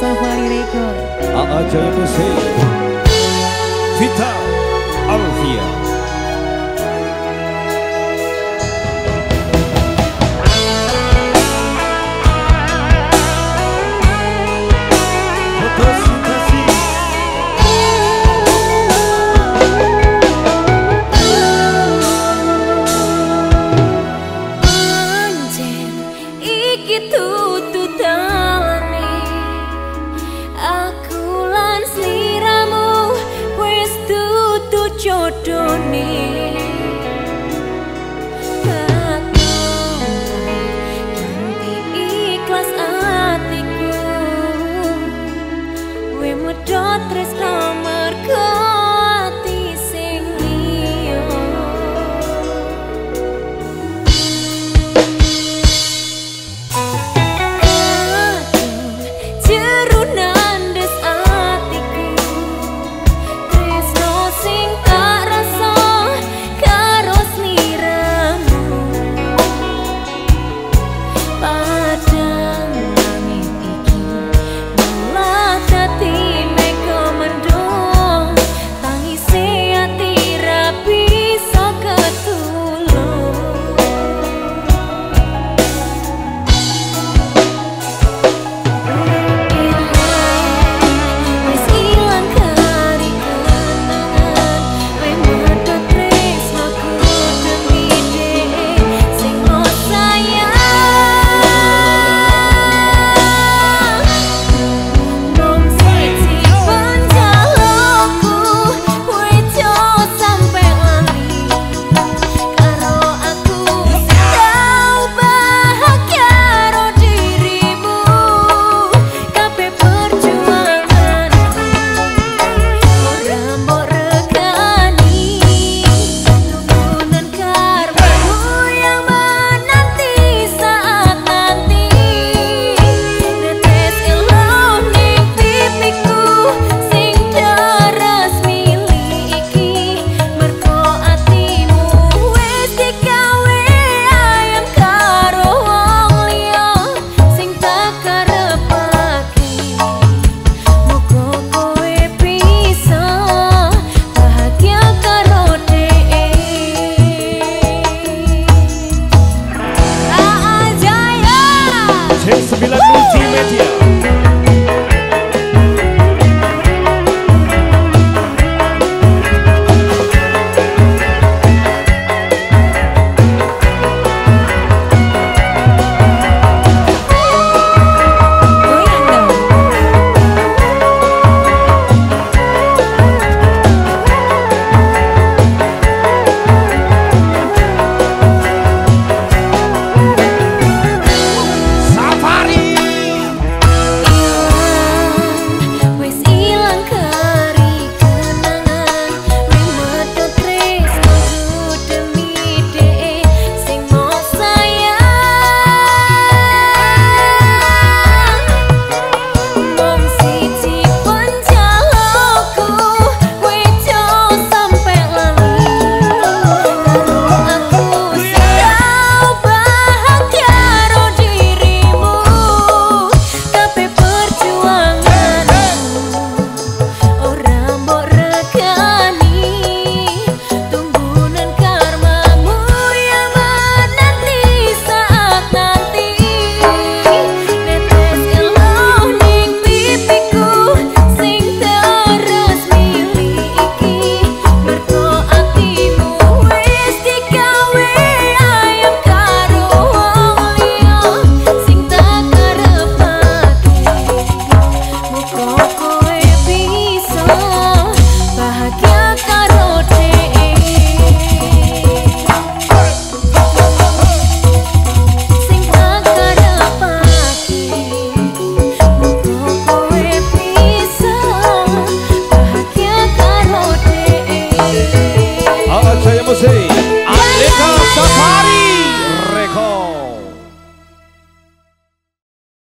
Safari Record Ajaib Musik Vita Alvia kudu jodone